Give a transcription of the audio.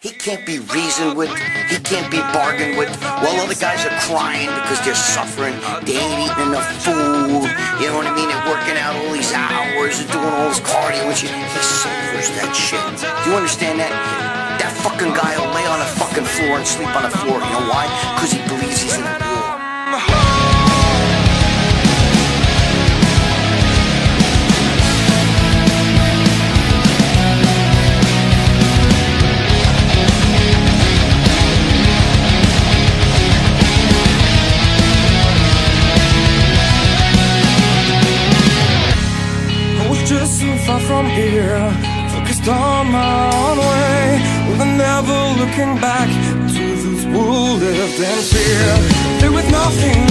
He can't be reasoned with. He can't be bargained with. While other guys are crying because they're suffering. They ain't eating enough food. You know what I mean? They're working out all these hours and doing all this cardio and shit. He suffers that shit. Do you understand that? That fucking guy will lay on the fucking floor and sleep on the floor. You know why? Because he believes he's in just so far from here, focused on my own way, with never looking back to those who lived in fear. There was nothing